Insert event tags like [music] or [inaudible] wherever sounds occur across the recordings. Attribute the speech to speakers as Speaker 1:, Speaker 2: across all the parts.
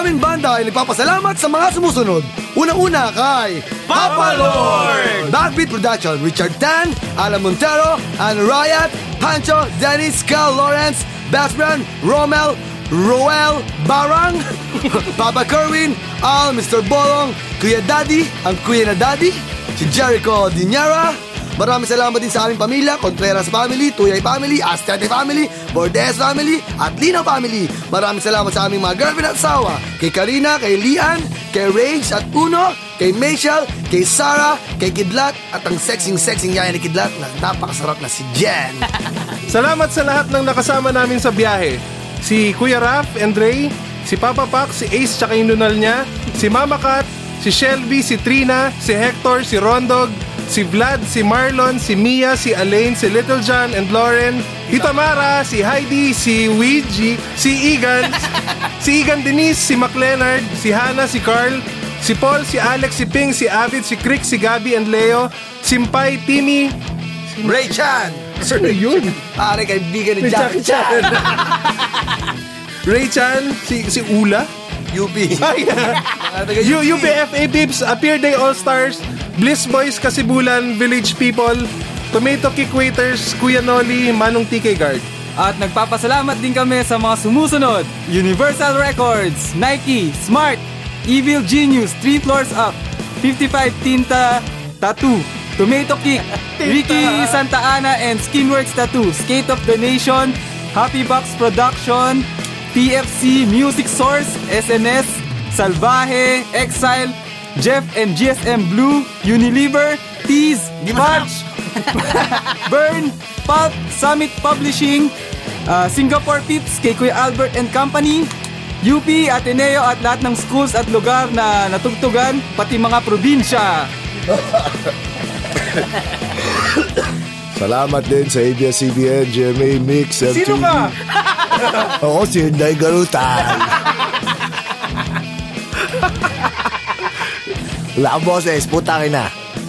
Speaker 1: aming banda ay nagpapasalamat sa mga sumusunod. Unang-una kay
Speaker 2: Papa Lord!
Speaker 1: Backbeat Production, Richard Tan, Alan Montero, Anna Riot, Pancho, Dennis, Cal Lawrence, Friend, Romel, Roel Barang, [laughs] Papa Kerwin, Al, Mr. Bolong, Kuya Daddy, ang Kuya na Daddy, si Jericho Dinyara, Maraming salamat din sa aming pamilya, Contreras family, Tuyay family, Astrate family, Bordes family, at Lina family. Maraming salamat sa aming mga girlfriend at asawa, kay Karina, kay Lian, kay Rage at Uno, kay Michelle, kay Sarah, kay Kidlat, at ang sexing-sexing yaya ni Kidlat na napakasarap na si Jen. [laughs]
Speaker 3: Salamat sa lahat ng nakasama namin sa biyahe. Si Kuya Raf and si Papa Pac, si Ace tsaka yung nunal niya, si Mama Kat, si Shelby, si Trina, si Hector, si Rondog, si Vlad, si Marlon, si Mia, si Alain, si Little John and Lauren, Tita Mara, si Heidi, si Ouija, si Egan, [laughs] si Egan Denise, si McLenard, si Hannah, si Carl, si Paul, si Alex, si Ping, si Avid, si Crick, si Gabby and Leo, Simpay, Timmy,
Speaker 1: Ray Chan!
Speaker 3: Saan na yun?
Speaker 1: Pare, kaibigan ni Jackie Chan. [laughs]
Speaker 3: Ray Chan, si, si Ula,
Speaker 1: UP.
Speaker 3: Ay, [laughs] U- UPFA Pips, Appear Day All-Stars, Bliss Boys Kasibulan, Village People, Tomato Kick Waiters, Kuya Noli, Manong TK Guard.
Speaker 2: At nagpapasalamat din kami sa mga sumusunod. Universal Records, Nike, Smart, Evil Genius, 3 floors up, 55 Tinta, Tattoo, Tomato Kick, [laughs] Ricky Santa Ana and Skinworks Tattoo, Skate of the Nation, Happy Box Production, TFC Music Source, SNS, Salvaje, Exile, Jeff and GSM Blue, Unilever, Tease, March, [laughs] Burn, Pulp, Summit Publishing, uh, Singapore Pips kay Kuya Albert and Company, UP, Ateneo at lahat ng schools at lugar na natugtugan, pati mga probinsya. [laughs]
Speaker 4: Salamat din sa ABS-CBN, GMA Mix, MTV.
Speaker 3: Sino ka? [laughs]
Speaker 4: Ako si Hinday Garutan. Wala ka boses, putangin na.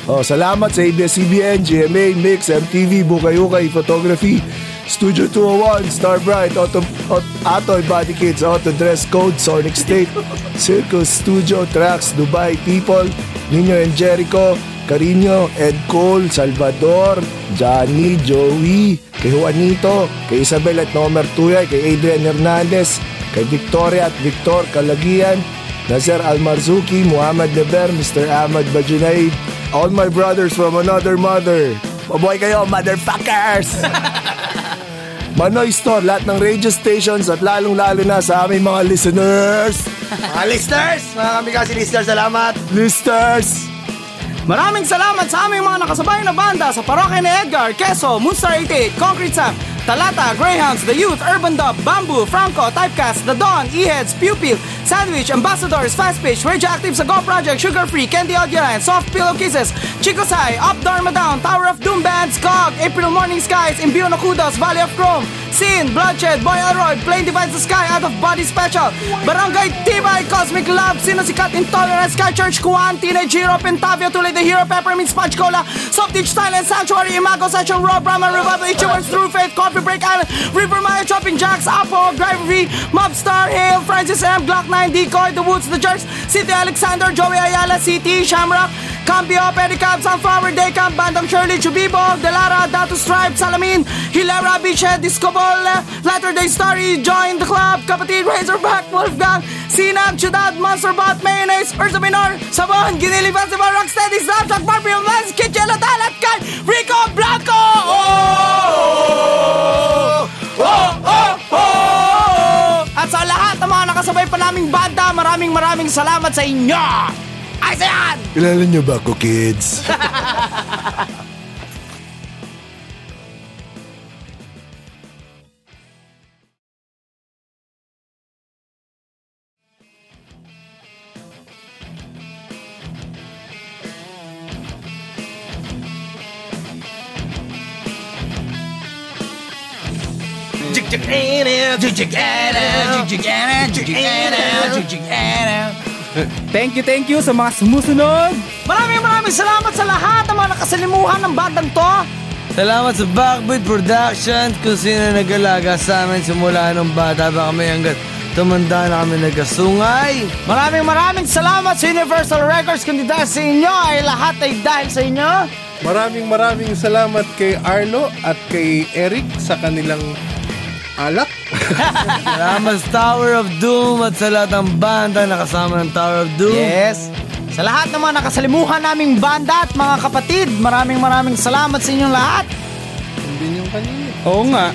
Speaker 4: Oh, salamat sa ABS-CBN, GMA, Mix, MTV, Bukay-Ukay, Photography, Studio 201, Star Bright, Auto, Auto, Atoy, Body Kids, Auto Dress Code, Sonic State, Circus Studio, Tracks, Dubai, People, Nino and Jericho, Carino, Ed Cole, Salvador, Johnny, Joey, kay Juanito, kay Isabel at Nomer Tuyay, kay Adrian Hernandez, kay Victoria at Victor Kalagian, Nasser Almarzuki, Muhammad Neber, Mr. Ahmad Bajunaid, all my brothers from another mother. Mabuhay kayo, motherfuckers! [laughs] Manoy Store, lahat ng radio stations at lalong-lalo na sa aming mga listeners.
Speaker 1: Mga listeners, mga kamikasi listeners, salamat.
Speaker 4: Listeners!
Speaker 5: Maraming salamat sa aming mga nakasabay na banda sa parokya ni Edgar, Keso, Moonstar 88, Concrete Sam, Talata, Greyhounds, The Youth, Urban Dub, Bamboo, Franco, Typecast, The Dawn, E-Heads, Pupil, Sandwich, Ambassadors, Fast Pitch, Radioactive sa Go Project, Sugar Free, Candy Audio Line, Soft Pillow Kisses, Chico Sai, Up Dharma Down, Tower of Doom Bands, Cog, April Morning Skies, Imbio no Valley of Chrome, Sin, Bloodshed, Boy Elroy, Plane Divides the Sky, Out of Body Special, Barangay Tibay, Cosmic Love, Sinasikat, Intolerance, Sky Church, Kuan, Teenage Hero, Pentavio, Tulay the Hero, Peppermint, Sponge Cola, Soft Silent Sanctuary, Imago, Session, Raw, Brahma, Revival, Ichiwans, True Faith, Coffee Break Island, River Maya, Chopping Jacks, Apple, Driver V, Mobstar, Hale, Francis M, Glock 9, Decoy, The Woods, The Jerks, City Alexander, Joey Ayala, CT, Shamrock, Cambio, Pedicab, Sunflower, Daycamp, Bandang Shirley, Chubibo, Delara, Datu Stripe, Salamin, Hilera, Beachhead, Disco Ball, Latter Day Story, Join the Club, Kapatid, Razorback, Wolfgang, Sinag, Ciudad, Monster Bot, Mayonnaise, Ursa Minor, Sabon, Ginili Festival, Rocksteady, Snapchat, Barbie, Lance, Kitchen, Latal, at Kai, Rico Blanco! Oh! Oh! Oh! Oh! At sa lahat ng mga nakasabay pa naming banda, maraming maraming salamat sa inyo! Ay, sayan!
Speaker 4: Kilala niyo ba ako, kids? [laughs]
Speaker 2: Thank you, thank you sa mga sumusunod.
Speaker 5: Maraming maraming salamat sa lahat ng mga nakasalimuhan ng bandang to.
Speaker 6: Salamat sa Backbeat Productions kung sino nag-alaga sa amin simula nung bata pa kami hanggat tumanda na kami nagkasungay.
Speaker 5: Maraming maraming salamat sa Universal Records kundi dahil sa inyo ay lahat ay dahil sa inyo.
Speaker 3: Maraming maraming salamat kay Arlo at kay Eric sa kanilang alak.
Speaker 6: Salamat sa Tower of Doom at sa lahat ng banda na kasama ng Tower of Doom.
Speaker 5: Yes. Sa lahat ng mga nakasalimuhan naming banda at mga kapatid, maraming maraming salamat sa inyong lahat.
Speaker 2: Oo nga.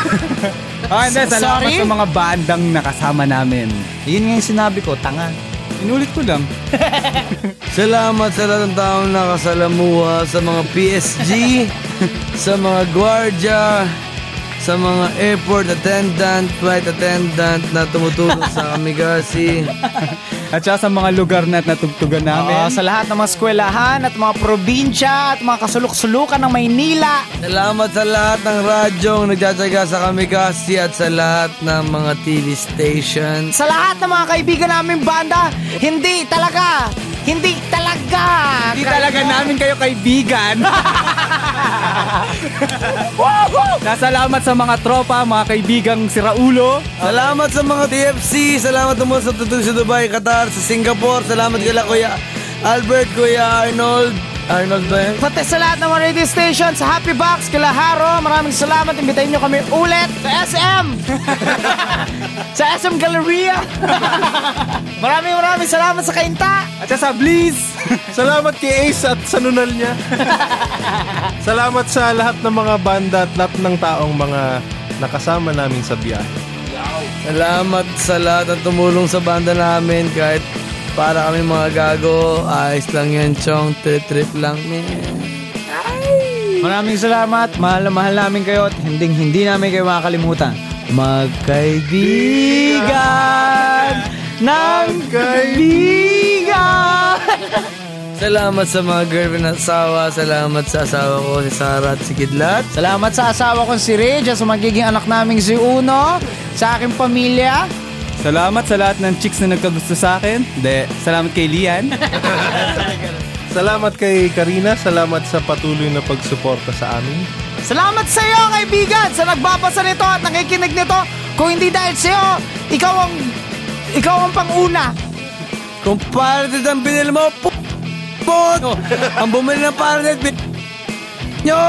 Speaker 2: [laughs] ah, hindi. Salamat
Speaker 5: Sorry?
Speaker 2: sa mga bandang nakasama namin.
Speaker 5: Yun nga yung sinabi ko, tanga.
Speaker 2: Inulit ko lang. [laughs]
Speaker 6: Salamat sa lahat ng taong nakasalamuha sa mga PSG, [laughs] sa mga gwardya, sa mga airport attendant, flight attendant na tumutulong sa [laughs] Kamigasi.
Speaker 2: At saka sa mga lugar na natugtugan namin.
Speaker 5: Oo, sa lahat ng mga eskwelahan at mga probinsya at mga kasulok-sulukan ng Maynila.
Speaker 6: Salamat sa lahat ng radyong nagtsatsaga sa Kamigasi at sa lahat ng mga TV stations.
Speaker 5: Sa lahat ng mga kaibigan namin banda, hindi talaga, hindi.
Speaker 2: Hindi talaga namin kayo kaibigan. [laughs] Nasalamat sa mga tropa, mga kaibigang si Raulo.
Speaker 6: Salamat sa mga TFC, salamat naman sa tutulong sa Dubai, Qatar, sa Singapore, salamat kila Kuya Albert, Kuya Arnold, Arnold ba?
Speaker 5: Pati sa lahat ng mga radio station, sa Happy Box, kila Haro, maraming salamat. Imbitahin nyo kami ulit sa SM. [laughs] sa SM Galleria. maraming maraming salamat sa Kainta.
Speaker 2: At sa Bliss.
Speaker 3: Salamat kay Ace at sa nunal niya. [laughs] Salamat sa lahat ng mga banda at lahat ng taong mga nakasama namin sa biyahe.
Speaker 6: Salamat sa lahat ng tumulong sa banda namin kahit para kami mga gago, ayos lang yan, chong, trip-trip lang. man.
Speaker 5: Maraming salamat. Mahal na mahal namin kayo at hindi hindi namin kayo makakalimutan. Magkaibigan ng kaibigan.
Speaker 6: Salamat sa mga girlfriend at asawa, salamat sa asawa ko, si Sarah at si Kidlat.
Speaker 5: Salamat sa asawa kong si Regia, sa magiging anak naming si Uno, sa aking pamilya.
Speaker 2: Salamat sa lahat ng chicks na nagkagusto sa akin. De, salamat kay Lian. [laughs]
Speaker 3: Salamat kay Karina, salamat sa patuloy na pagsuporta sa amin.
Speaker 5: Salamat sa iyo, kaibigan, sa nagbabasa nito at nakikinig nito. Kung hindi dahil sa iyo, ikaw ang ikaw ang panguna.
Speaker 6: Kung parated ang binili mo, po, po, [laughs] ang bumili ng parated, bin... Nyo!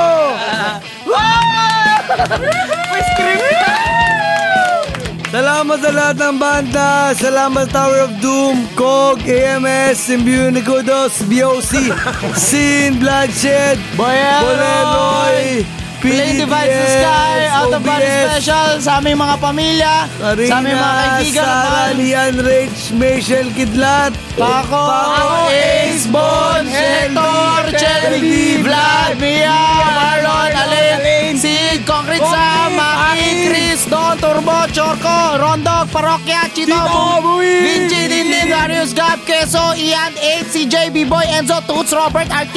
Speaker 6: [laughs] Salamat sa lahat ng banda. Salamat Tower of Doom, COG, AMS, Symbionikudos, BOC, [laughs] Sin, Bloodshed, Boleroy,
Speaker 5: Play Divide the Sky, Out of Body Special, sa aming mga pamilya,
Speaker 6: Karina,
Speaker 5: sa aming mga kaibigan naman.
Speaker 6: Lian, Rach, Michelle, Kidlat,
Speaker 5: Paco, Ace, Bon, Hector, Chelly, Vlad, Mia, Chris, Don, Turbo, Chorco, Rondog, Parokya, Chito, Vinci, Dindin, Darius, Gab, Queso, Ian, 8, CJ, B-Boy, Enzo, Toots, Robert, RT,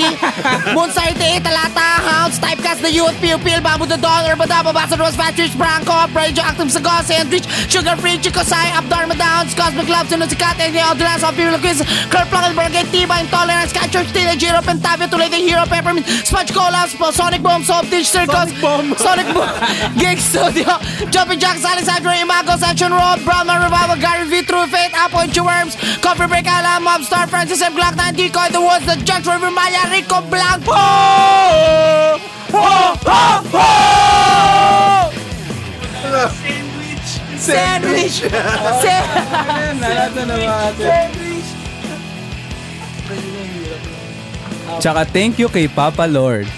Speaker 5: Moonside, 8, Talata, Hounds, Typecast, The Youth, Pew, Pil, Babu, The Don, Urbadaba, Basa, Rose, Patrick, Branco, Radio, Active, Sagos, Sandwich, Sugar Free, Chico, Sai, Abdorma Downs, Cosmic Love, Sinusikat, Egni, Audrey, Soft People, Quiz, Kurt Plug, Barangay, Tiba, Intolerance, Catcher, Stila, Giro, Pentavia, Tulay, The Hero, Peppermint, Smudge Cola, Sonic Boom, Soap Dish, Circus, Sonic Boom, [laughs] Gig Studio, Jumping Jacks, Alexandra, Imago, Section Road, Brownman Revival, Gary V, True Fate, Apple, Inch Worms, Coffee Break, Ala, Mob Star, Francis M. Glock, 9, Decoy, The Woods, The Judge, River Maya, Rico Blanco! Ho! Ho! Ho! Sandwich! Sandwich!
Speaker 2: Tsaka thank you kay Papa Lord.